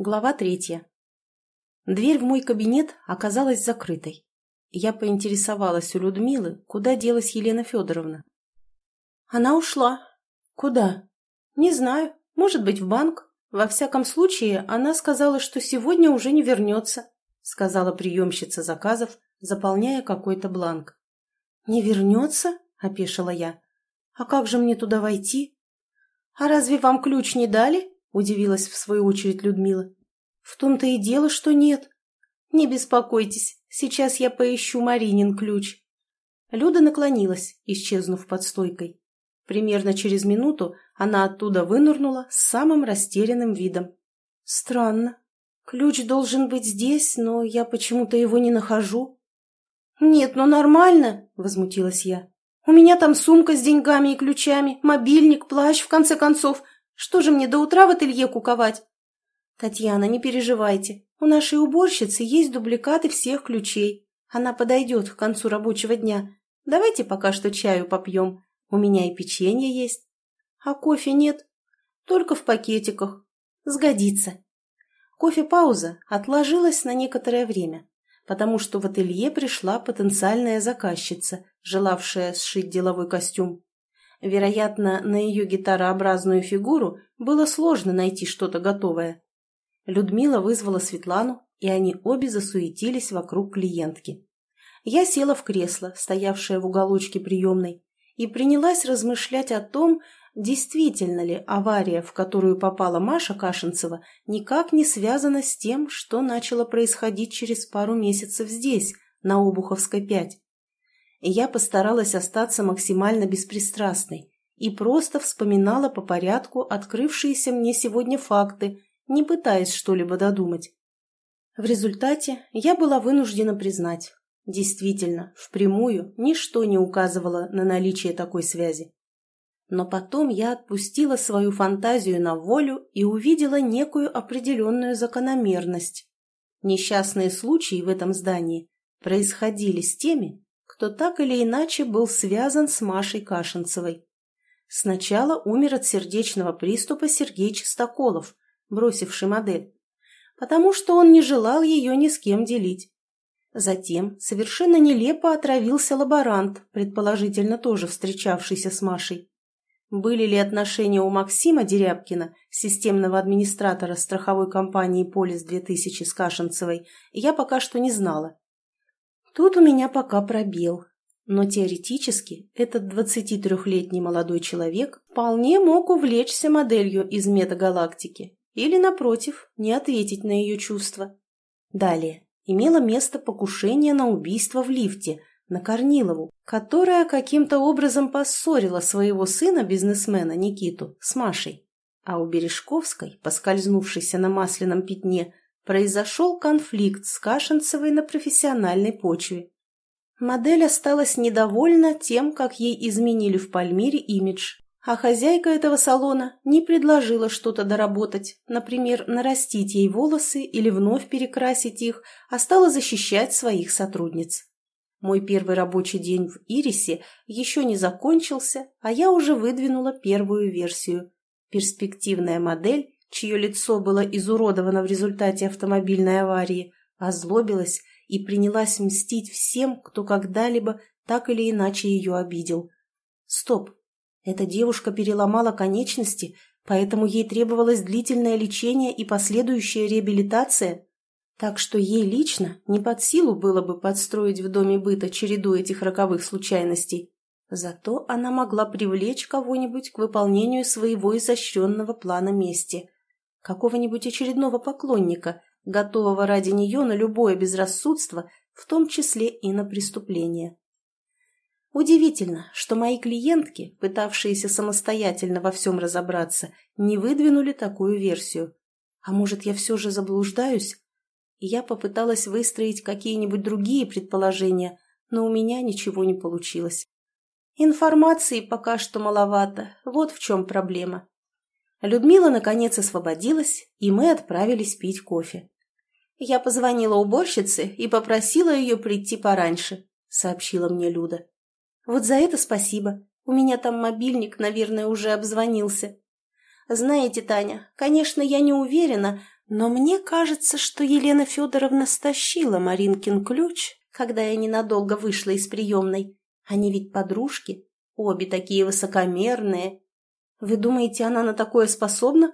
Глава третья. Дверь в мой кабинет оказалась закрытой. Я поинтересовалась у Людмилы, куда делась Елена Федоровна. Она ушла. Куда? Не знаю. Может быть, в банк. Во всяком случае, она сказала, что сегодня уже не вернется, сказала приемщица заказов, заполняя какой-то бланк. Не вернется? Опешила я. А как же мне туда войти? А разве вам ключ не дали? – удивилась в свою очередь Людмила. «В том-то и дело, что нет. Не беспокойтесь, сейчас я поищу Маринин ключ». Люда наклонилась, исчезнув под стойкой. Примерно через минуту она оттуда вынырнула с самым растерянным видом. «Странно. Ключ должен быть здесь, но я почему-то его не нахожу». «Нет, ну нормально», — возмутилась я. «У меня там сумка с деньгами и ключами, мобильник, плащ, в конце концов. Что же мне до утра в ателье куковать? Татьяна, не переживайте. У нашей уборщицы есть дубликаты всех ключей. Она подойдет к концу рабочего дня. Давайте пока что чаю попьем. У меня и печенье есть. А кофе нет? Только в пакетиках. Сгодится. Кофе-пауза отложилась на некоторое время, потому что в ателье пришла потенциальная заказчица, желавшая сшить деловой костюм. Вероятно, на ее гитарообразную фигуру было сложно найти что-то готовое. Людмила вызвала Светлану, и они обе засуетились вокруг клиентки. Я села в кресло, стоявшее в уголочке приемной, и принялась размышлять о том, действительно ли авария, в которую попала Маша Кашинцева, никак не связана с тем, что начало происходить через пару месяцев здесь, на Обуховской 5 я постаралась остаться максимально беспристрастной и просто вспоминала по порядку открывшиеся мне сегодня факты, не пытаясь что-либо додумать. В результате я была вынуждена признать, действительно, впрямую ничто не указывало на наличие такой связи. Но потом я отпустила свою фантазию на волю и увидела некую определенную закономерность. Несчастные случаи в этом здании происходили с теми, кто так или иначе был связан с Машей Кашинцевой. Сначала умер от сердечного приступа Сергей Чистоколов, бросивший модель, потому что он не желал ее ни с кем делить. Затем совершенно нелепо отравился лаборант, предположительно тоже встречавшийся с Машей. Были ли отношения у Максима Дерябкина, системного администратора страховой компании «Полис-2000» с Кашинцевой, я пока что не знала. Тут у меня пока пробел. Но теоретически этот 23-летний молодой человек вполне мог увлечься моделью из метагалактики или, напротив, не ответить на ее чувства. Далее имело место покушение на убийство в лифте на Корнилову, которая каким-то образом поссорила своего сына-бизнесмена Никиту с Машей. А у Бережковской, поскользнувшейся на масляном пятне, произошел конфликт с Кашинцевой на профессиональной почве. Модель осталась недовольна тем, как ей изменили в Пальмире имидж, а хозяйка этого салона не предложила что-то доработать, например, нарастить ей волосы или вновь перекрасить их, а стала защищать своих сотрудниц. Мой первый рабочий день в Ирисе еще не закончился, а я уже выдвинула первую версию. Перспективная модель чье лицо было изуродовано в результате автомобильной аварии, озлобилась и принялась мстить всем, кто когда-либо так или иначе ее обидел. Стоп! Эта девушка переломала конечности, поэтому ей требовалось длительное лечение и последующая реабилитация, так что ей лично не под силу было бы подстроить в доме быта череду этих роковых случайностей. Зато она могла привлечь кого-нибудь к выполнению своего изощренного плана мести какого-нибудь очередного поклонника, готового ради нее на любое безрассудство, в том числе и на преступление. Удивительно, что мои клиентки, пытавшиеся самостоятельно во всем разобраться, не выдвинули такую версию. А может, я все же заблуждаюсь? я попыталась выстроить какие-нибудь другие предположения, но у меня ничего не получилось. Информации пока что маловато, вот в чем проблема. Людмила, наконец, освободилась, и мы отправились пить кофе. «Я позвонила уборщице и попросила ее прийти пораньше», — сообщила мне Люда. «Вот за это спасибо. У меня там мобильник, наверное, уже обзвонился». «Знаете, Таня, конечно, я не уверена, Но мне кажется, что Елена Федоровна стащила Маринкин ключ, когда я ненадолго вышла из приемной. Они ведь подружки, обе такие высокомерные. Вы думаете, она на такое способна?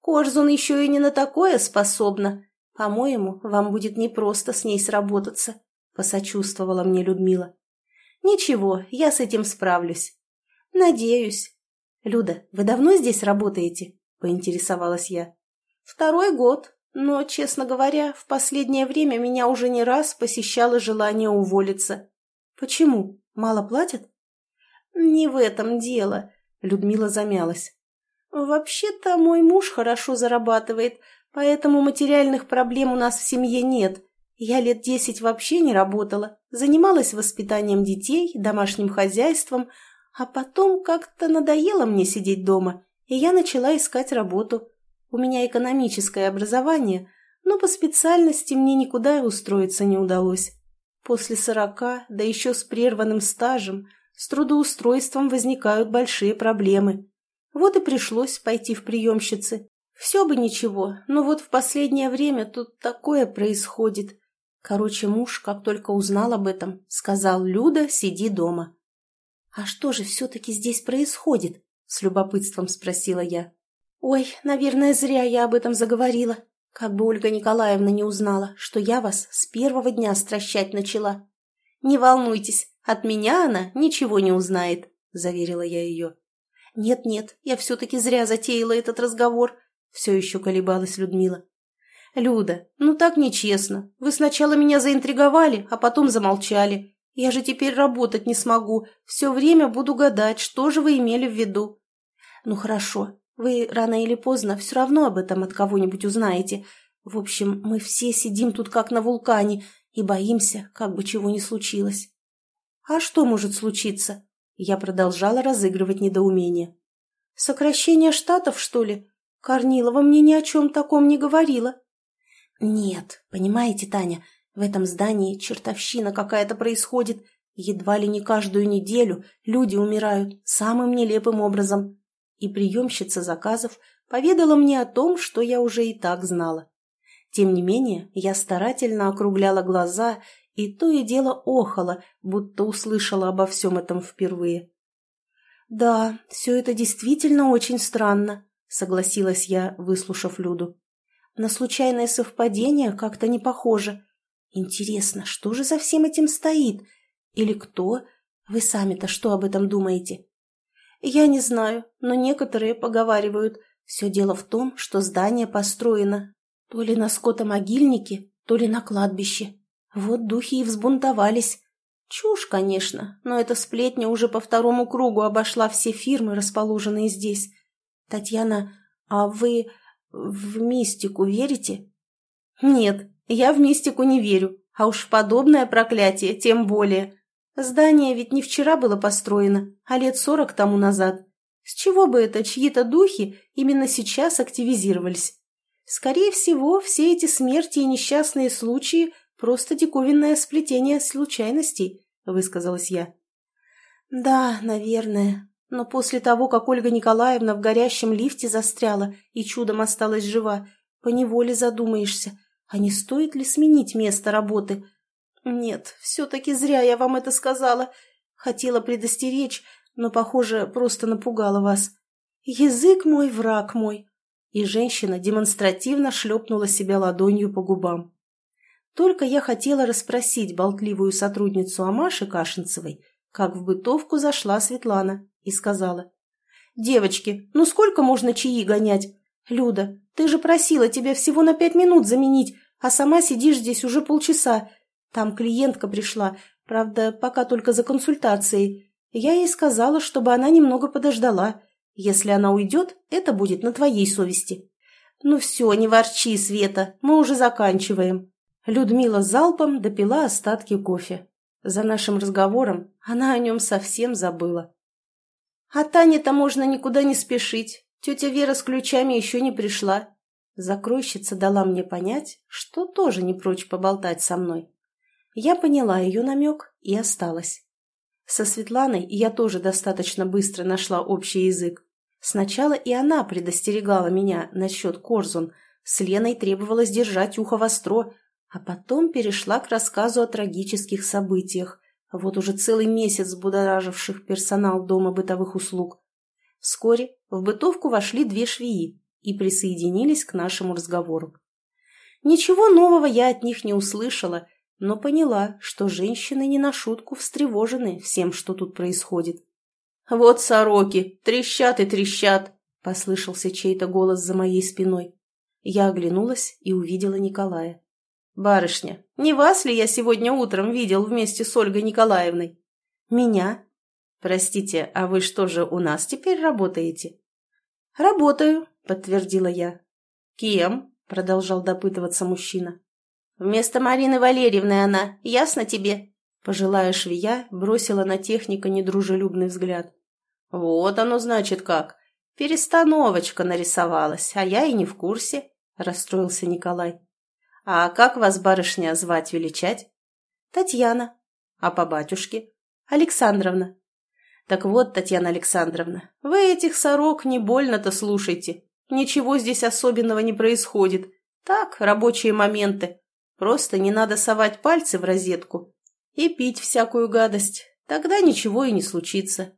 Корзун еще и не на такое способна. По-моему, вам будет непросто с ней сработаться, посочувствовала мне Людмила. Ничего, я с этим справлюсь. Надеюсь. Люда, вы давно здесь работаете? Поинтересовалась я. Второй год, но, честно говоря, в последнее время меня уже не раз посещало желание уволиться. Почему? Мало платят? Не в этом дело, Людмила замялась. Вообще-то мой муж хорошо зарабатывает, поэтому материальных проблем у нас в семье нет. Я лет десять вообще не работала, занималась воспитанием детей, домашним хозяйством, а потом как-то надоело мне сидеть дома, и я начала искать работу. У меня экономическое образование, но по специальности мне никуда устроиться не удалось. После сорока, да еще с прерванным стажем, с трудоустройством возникают большие проблемы. Вот и пришлось пойти в приемщицы. Все бы ничего, но вот в последнее время тут такое происходит. Короче, муж, как только узнал об этом, сказал «Люда, сиди дома». «А что же все-таки здесь происходит?» — с любопытством спросила я. «Ой, наверное, зря я об этом заговорила. Как бы Ольга Николаевна не узнала, что я вас с первого дня стращать начала. Не волнуйтесь, от меня она ничего не узнает», — заверила я ее. «Нет-нет, я все-таки зря затеяла этот разговор», — все еще колебалась Людмила. «Люда, ну так нечестно. Вы сначала меня заинтриговали, а потом замолчали. Я же теперь работать не смогу. Все время буду гадать, что же вы имели в виду». «Ну хорошо, вы рано или поздно все равно об этом от кого-нибудь узнаете. В общем, мы все сидим тут как на вулкане и боимся, как бы чего ни случилось. А что может случиться? Я продолжала разыгрывать недоумение. Сокращение штатов, что ли? Корнилова мне ни о чем таком не говорила. Нет, понимаете, Таня, в этом здании чертовщина какая-то происходит. Едва ли не каждую неделю люди умирают самым нелепым образом и приемщица заказов поведала мне о том, что я уже и так знала. Тем не менее, я старательно округляла глаза и то и дело охала, будто услышала обо всем этом впервые. «Да, все это действительно очень странно», — согласилась я, выслушав Люду. «На случайное совпадение как-то не похоже. Интересно, что же за всем этим стоит? Или кто? Вы сами-то что об этом думаете?» Я не знаю, но некоторые поговаривают. Все дело в том, что здание построено то ли на скотомогильнике, то ли на кладбище. Вот духи и взбунтовались. Чушь, конечно, но эта сплетня уже по второму кругу обошла все фирмы, расположенные здесь. Татьяна, а вы в мистику верите? Нет, я в мистику не верю, а уж в подобное проклятие тем более. Здание ведь не вчера было построено, а лет сорок тому назад. С чего бы это чьи-то духи именно сейчас активизировались? Скорее всего, все эти смерти и несчастные случаи – просто диковинное сплетение случайностей, высказалась я. Да, наверное. Но после того, как Ольга Николаевна в горящем лифте застряла и чудом осталась жива, поневоле задумаешься, а не стоит ли сменить место работы – «Нет, все-таки зря я вам это сказала. Хотела предостеречь, но, похоже, просто напугала вас. Язык мой, враг мой!» И женщина демонстративно шлепнула себя ладонью по губам. Только я хотела расспросить болтливую сотрудницу о Кашинцевой, как в бытовку зашла Светлана и сказала. «Девочки, ну сколько можно чаи гонять? Люда, ты же просила тебя всего на пять минут заменить, а сама сидишь здесь уже полчаса, там клиентка пришла, правда, пока только за консультацией. Я ей сказала, чтобы она немного подождала. Если она уйдет, это будет на твоей совести. Ну все, не ворчи, Света, мы уже заканчиваем. Людмила залпом допила остатки кофе. За нашим разговором она о нем совсем забыла. А Тане-то можно никуда не спешить. Тетя Вера с ключами еще не пришла. Закройщица дала мне понять, что тоже не прочь поболтать со мной. Я поняла ее намек и осталась. Со Светланой я тоже достаточно быстро нашла общий язык. Сначала и она предостерегала меня насчет Корзун, С Леной требовалось держать ухо востро, а потом перешла к рассказу о трагических событиях, вот уже целый месяц будораживших персонал Дома бытовых услуг. Вскоре в бытовку вошли две швеи и присоединились к нашему разговору. Ничего нового я от них не услышала, но поняла, что женщины не на шутку встревожены всем, что тут происходит. «Вот сороки, трещат и трещат!» — послышался чей-то голос за моей спиной. Я оглянулась и увидела Николая. «Барышня, не вас ли я сегодня утром видел вместе с Ольгой Николаевной?» «Меня?» «Простите, а вы что же у нас теперь работаете?» «Работаю», — подтвердила я. «Кем?» — продолжал допытываться мужчина. «Вместо Марины Валерьевны она, ясно тебе?» Пожилая швея бросила на техника недружелюбный взгляд. «Вот оно значит как. Перестановочка нарисовалась, а я и не в курсе», — расстроился Николай. «А как вас, барышня, звать величать?» «Татьяна». «А по батюшке?» «Александровна». «Так вот, Татьяна Александровна, вы этих сорок не больно-то слушайте. Ничего здесь особенного не происходит. Так, рабочие моменты. Просто не надо совать пальцы в розетку и пить всякую гадость. Тогда ничего и не случится».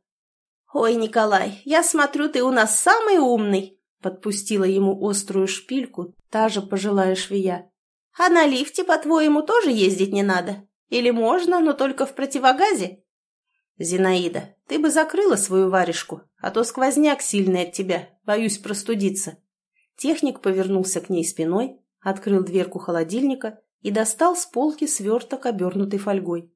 «Ой, Николай, я смотрю, ты у нас самый умный!» Подпустила ему острую шпильку та же пожилая швея. А на лифте, по-твоему, тоже ездить не надо? Или можно, но только в противогазе? Зинаида, ты бы закрыла свою варежку, а то сквозняк сильный от тебя, боюсь простудиться. Техник повернулся к ней спиной, открыл дверку холодильника и достал с полки сверток, обернутый фольгой.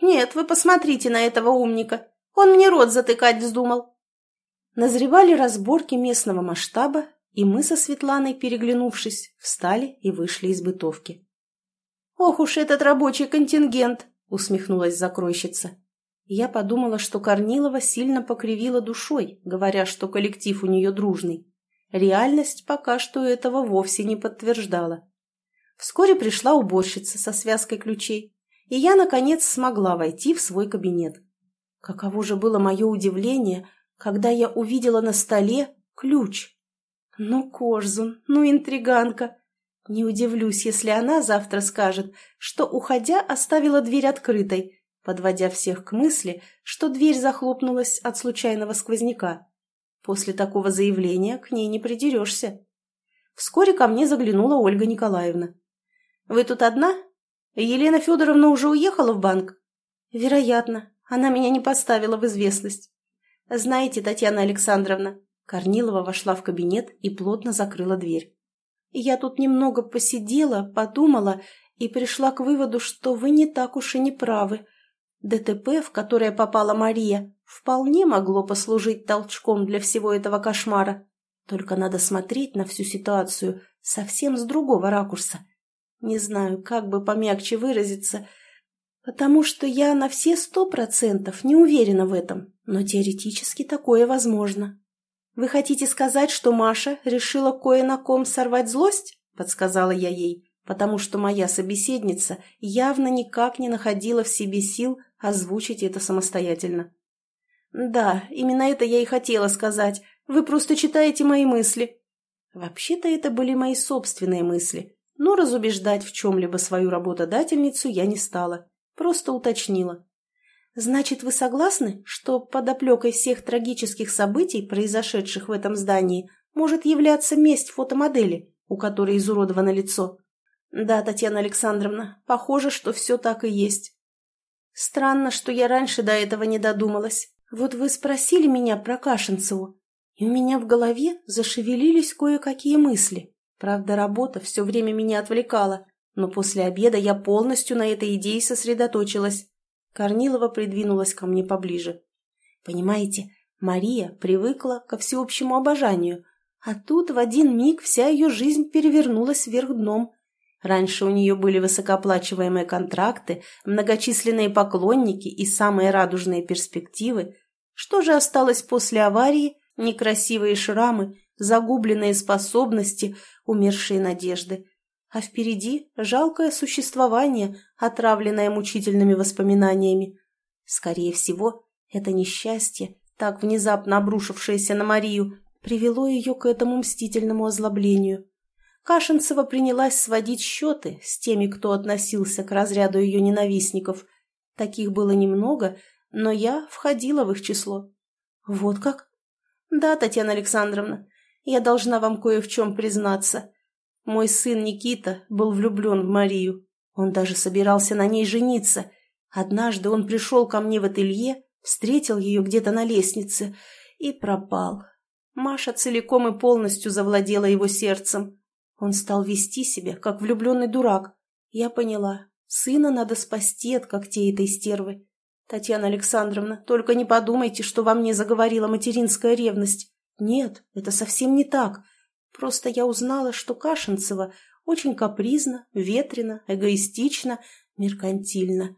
«Нет, вы посмотрите на этого умника. Он мне рот затыкать вздумал». Назревали разборки местного масштаба и мы со Светланой, переглянувшись, встали и вышли из бытовки. «Ох уж этот рабочий контингент!» — усмехнулась закройщица. Я подумала, что Корнилова сильно покривила душой, говоря, что коллектив у нее дружный. Реальность пока что этого вовсе не подтверждала. Вскоре пришла уборщица со связкой ключей, и я, наконец, смогла войти в свой кабинет. Каково же было мое удивление, когда я увидела на столе ключ. Ну, Корзун, ну, интриганка. Не удивлюсь, если она завтра скажет, что, уходя, оставила дверь открытой, подводя всех к мысли, что дверь захлопнулась от случайного сквозняка. После такого заявления к ней не придерешься. Вскоре ко мне заглянула Ольга Николаевна. «Вы тут одна? Елена Федоровна уже уехала в банк?» «Вероятно. Она меня не поставила в известность. Знаете, Татьяна Александровна, Корнилова вошла в кабинет и плотно закрыла дверь. «Я тут немного посидела, подумала и пришла к выводу, что вы не так уж и не правы. ДТП, в которое попала Мария, вполне могло послужить толчком для всего этого кошмара. Только надо смотреть на всю ситуацию совсем с другого ракурса. Не знаю, как бы помягче выразиться, потому что я на все сто процентов не уверена в этом, но теоретически такое возможно. «Вы хотите сказать, что Маша решила кое на ком сорвать злость?» – подсказала я ей, потому что моя собеседница явно никак не находила в себе сил озвучить это самостоятельно. «Да, именно это я и хотела сказать. Вы просто читаете мои мысли». Вообще-то это были мои собственные мысли, но разубеждать в чем-либо свою работодательницу я не стала, просто уточнила. «Значит, вы согласны, что под оплекой всех трагических событий, произошедших в этом здании, может являться месть фотомодели, у которой изуродовано лицо?» «Да, Татьяна Александровна, похоже, что все так и есть». «Странно, что я раньше до этого не додумалась. Вот вы спросили меня про Кашинцеву, и у меня в голове зашевелились кое-какие мысли. Правда, работа все время меня отвлекала, но после обеда я полностью на этой идее сосредоточилась». Корнилова придвинулась ко мне поближе. Понимаете, Мария привыкла ко всеобщему обожанию, а тут в один миг вся ее жизнь перевернулась вверх дном. Раньше у нее были высокооплачиваемые контракты, многочисленные поклонники и самые радужные перспективы. Что же осталось после аварии? Некрасивые шрамы, загубленные способности, умершие надежды а впереди жалкое существование, отравленное мучительными воспоминаниями. Скорее всего, это несчастье, так внезапно обрушившееся на Марию, привело ее к этому мстительному озлоблению. Кашинцева принялась сводить счеты с теми, кто относился к разряду ее ненавистников. Таких было немного, но я входила в их число. Вот как? Да, Татьяна Александровна, я должна вам кое в чем признаться. Мой сын Никита был влюблен в Марию. Он даже собирался на ней жениться. Однажды он пришел ко мне в ателье, встретил ее где-то на лестнице и пропал. Маша целиком и полностью завладела его сердцем. Он стал вести себя, как влюбленный дурак. Я поняла, сына надо спасти от когтей этой стервы. Татьяна Александровна, только не подумайте, что во мне заговорила материнская ревность. Нет, это совсем не так. Просто я узнала, что Кашинцева очень капризна, ветрена, эгоистична, меркантильна.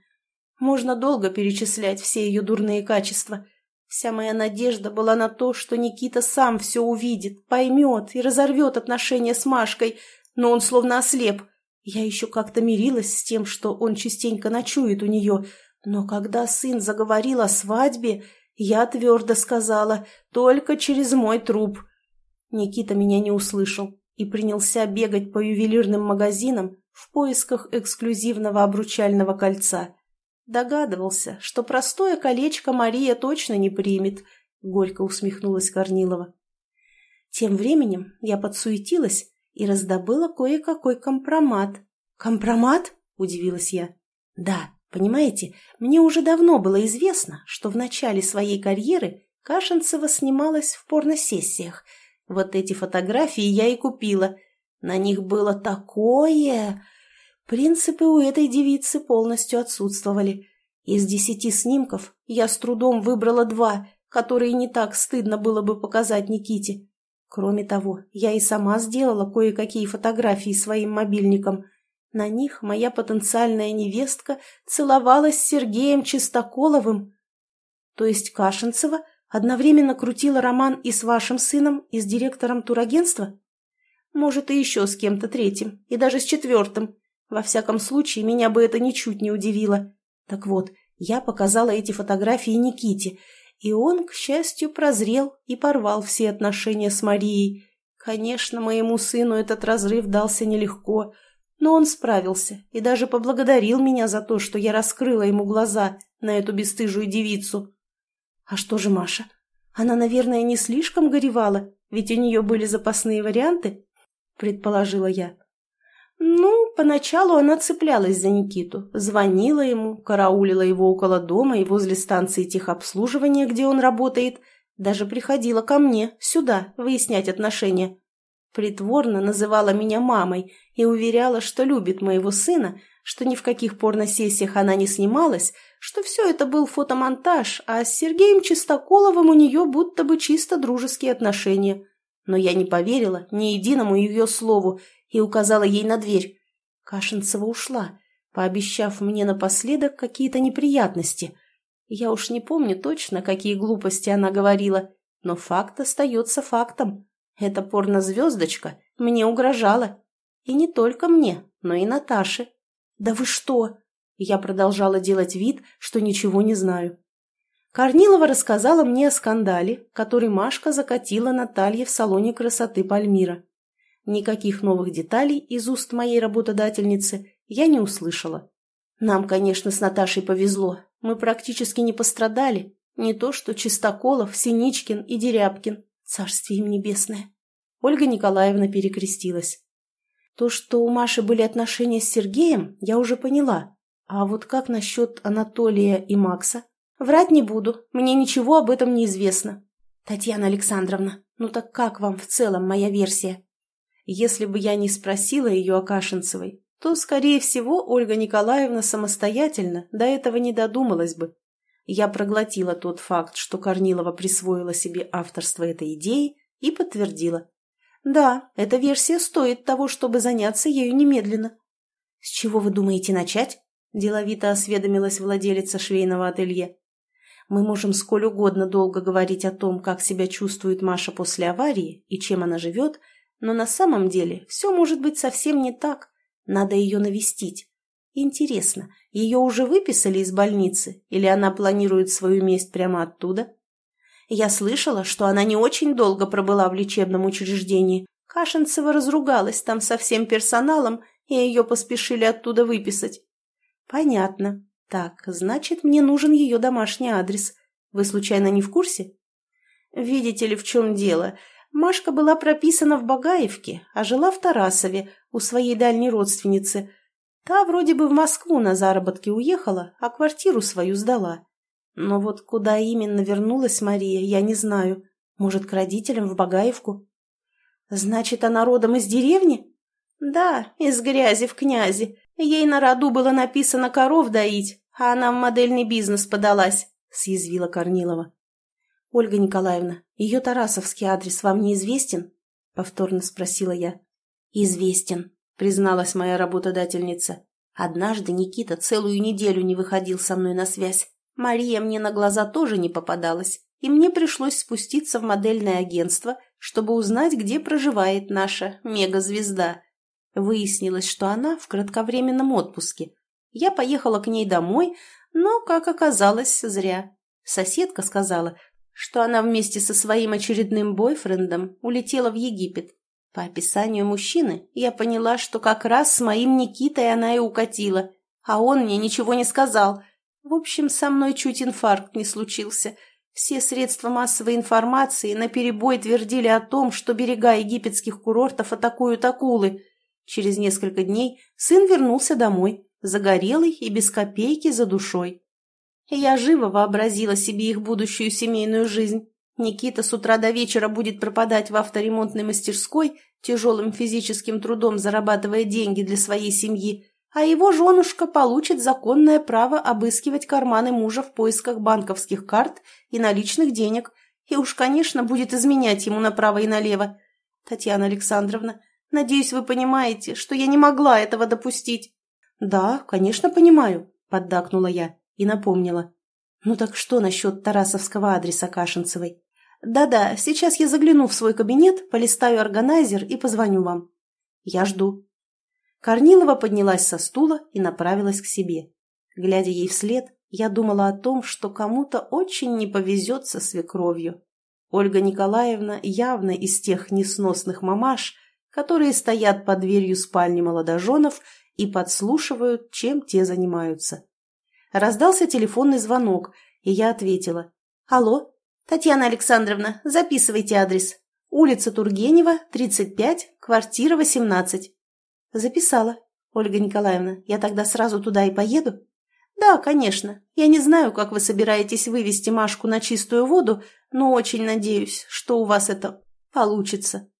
Можно долго перечислять все ее дурные качества. Вся моя надежда была на то, что Никита сам все увидит, поймет и разорвет отношения с Машкой, но он словно ослеп. Я еще как-то мирилась с тем, что он частенько ночует у нее, но когда сын заговорил о свадьбе, я твердо сказала «только через мой труп». Никита меня не услышал и принялся бегать по ювелирным магазинам в поисках эксклюзивного обручального кольца. Догадывался, что простое колечко Мария точно не примет, — горько усмехнулась Корнилова. Тем временем я подсуетилась и раздобыла кое-какой компромат. «Компромат?» — удивилась я. «Да, понимаете, мне уже давно было известно, что в начале своей карьеры Кашинцева снималась в порносессиях — вот эти фотографии я и купила. На них было такое... Принципы у этой девицы полностью отсутствовали. Из десяти снимков я с трудом выбрала два, которые не так стыдно было бы показать Никите. Кроме того, я и сама сделала кое-какие фотографии своим мобильником. На них моя потенциальная невестка целовалась с Сергеем Чистоколовым. То есть Кашинцева Одновременно крутила роман и с вашим сыном, и с директором турагентства? Может, и еще с кем-то третьим, и даже с четвертым. Во всяком случае, меня бы это ничуть не удивило. Так вот, я показала эти фотографии Никите, и он, к счастью, прозрел и порвал все отношения с Марией. Конечно, моему сыну этот разрыв дался нелегко, но он справился и даже поблагодарил меня за то, что я раскрыла ему глаза на эту бесстыжую девицу. А что же Маша? Она, наверное, не слишком горевала, ведь у нее были запасные варианты, предположила я. Ну, поначалу она цеплялась за Никиту, звонила ему, караулила его около дома и возле станции техобслуживания, где он работает, даже приходила ко мне, сюда, выяснять отношения. Притворно называла меня мамой и уверяла, что любит моего сына, что ни в каких порносессиях она не снималась, что все это был фотомонтаж, а с Сергеем Чистоколовым у нее будто бы чисто дружеские отношения. Но я не поверила ни единому ее слову и указала ей на дверь. Кашинцева ушла, пообещав мне напоследок какие-то неприятности. Я уж не помню точно, какие глупости она говорила, но факт остается фактом. Эта порнозвездочка мне угрожала. И не только мне, но и Наташе. «Да вы что?» Я продолжала делать вид, что ничего не знаю. Корнилова рассказала мне о скандале, который Машка закатила Наталье в салоне красоты Пальмира. Никаких новых деталей из уст моей работодательницы я не услышала. Нам, конечно, с Наташей повезло. Мы практически не пострадали. Не то что Чистоколов, Синичкин и Дерябкин. Царствие им небесное. Ольга Николаевна перекрестилась. То, что у Маши были отношения с Сергеем, я уже поняла. А вот как насчет Анатолия и Макса? Врать не буду, мне ничего об этом не известно. Татьяна Александровна, ну так как вам в целом моя версия? Если бы я не спросила ее о Кашинцевой, то, скорее всего, Ольга Николаевна самостоятельно до этого не додумалась бы. Я проглотила тот факт, что Корнилова присвоила себе авторство этой идеи, и подтвердила. Да, эта версия стоит того, чтобы заняться ею немедленно. С чего вы думаете начать? Деловито осведомилась владелица швейного ателье. Мы можем сколь угодно долго говорить о том, как себя чувствует Маша после аварии и чем она живет, но на самом деле все может быть совсем не так. Надо ее навестить. Интересно, ее уже выписали из больницы или она планирует свою месть прямо оттуда? Я слышала, что она не очень долго пробыла в лечебном учреждении. Кашинцева разругалась там со всем персоналом, и ее поспешили оттуда выписать. Понятно. Так, значит, мне нужен ее домашний адрес. Вы случайно не в курсе? Видите ли, в чем дело? Машка была прописана в Багаевке, а жила в Тарасове, у своей дальней родственницы. Та вроде бы в Москву на заработки уехала, а квартиру свою сдала. Но вот куда именно вернулась Мария, я не знаю. Может, к родителям в Багаевку? Значит, она родом из деревни? Да, из грязи в князи. Ей на роду было написано коров доить, а она в модельный бизнес подалась, съязвила Корнилова. Ольга Николаевна, ее тарасовский адрес вам неизвестен? Повторно спросила я. Известен, призналась моя работодательница. Однажды Никита целую неделю не выходил со мной на связь. Мария мне на глаза тоже не попадалась, и мне пришлось спуститься в модельное агентство, чтобы узнать, где проживает наша мегазвезда. Выяснилось, что она в кратковременном отпуске. Я поехала к ней домой, но, как оказалось, зря. Соседка сказала, что она вместе со своим очередным бойфрендом улетела в Египет. По описанию мужчины я поняла, что как раз с моим Никитой она и укатила, а он мне ничего не сказал. В общем, со мной чуть инфаркт не случился. Все средства массовой информации наперебой твердили о том, что берега египетских курортов атакуют акулы. Через несколько дней сын вернулся домой, загорелый и без копейки за душой. Я живо вообразила себе их будущую семейную жизнь. Никита с утра до вечера будет пропадать в авторемонтной мастерской, тяжелым физическим трудом зарабатывая деньги для своей семьи, а его женушка получит законное право обыскивать карманы мужа в поисках банковских карт и наличных денег, и уж, конечно, будет изменять ему направо и налево. Татьяна Александровна, надеюсь, вы понимаете, что я не могла этого допустить. Да, конечно, понимаю, поддакнула я и напомнила. «Ну так что насчет Тарасовского адреса Кашинцевой?» «Да-да, сейчас я загляну в свой кабинет, полистаю органайзер и позвоню вам». «Я жду». Корнилова поднялась со стула и направилась к себе. Глядя ей вслед, я думала о том, что кому-то очень не повезет со свекровью. Ольга Николаевна явно из тех несносных мамаш, которые стоят под дверью спальни молодоженов и подслушивают, чем те занимаются. Раздался телефонный звонок, и я ответила. «Алло, Татьяна Александровна, записывайте адрес. Улица Тургенева, 35, квартира 18». «Записала. Ольга Николаевна, я тогда сразу туда и поеду?» «Да, конечно. Я не знаю, как вы собираетесь вывести Машку на чистую воду, но очень надеюсь, что у вас это получится».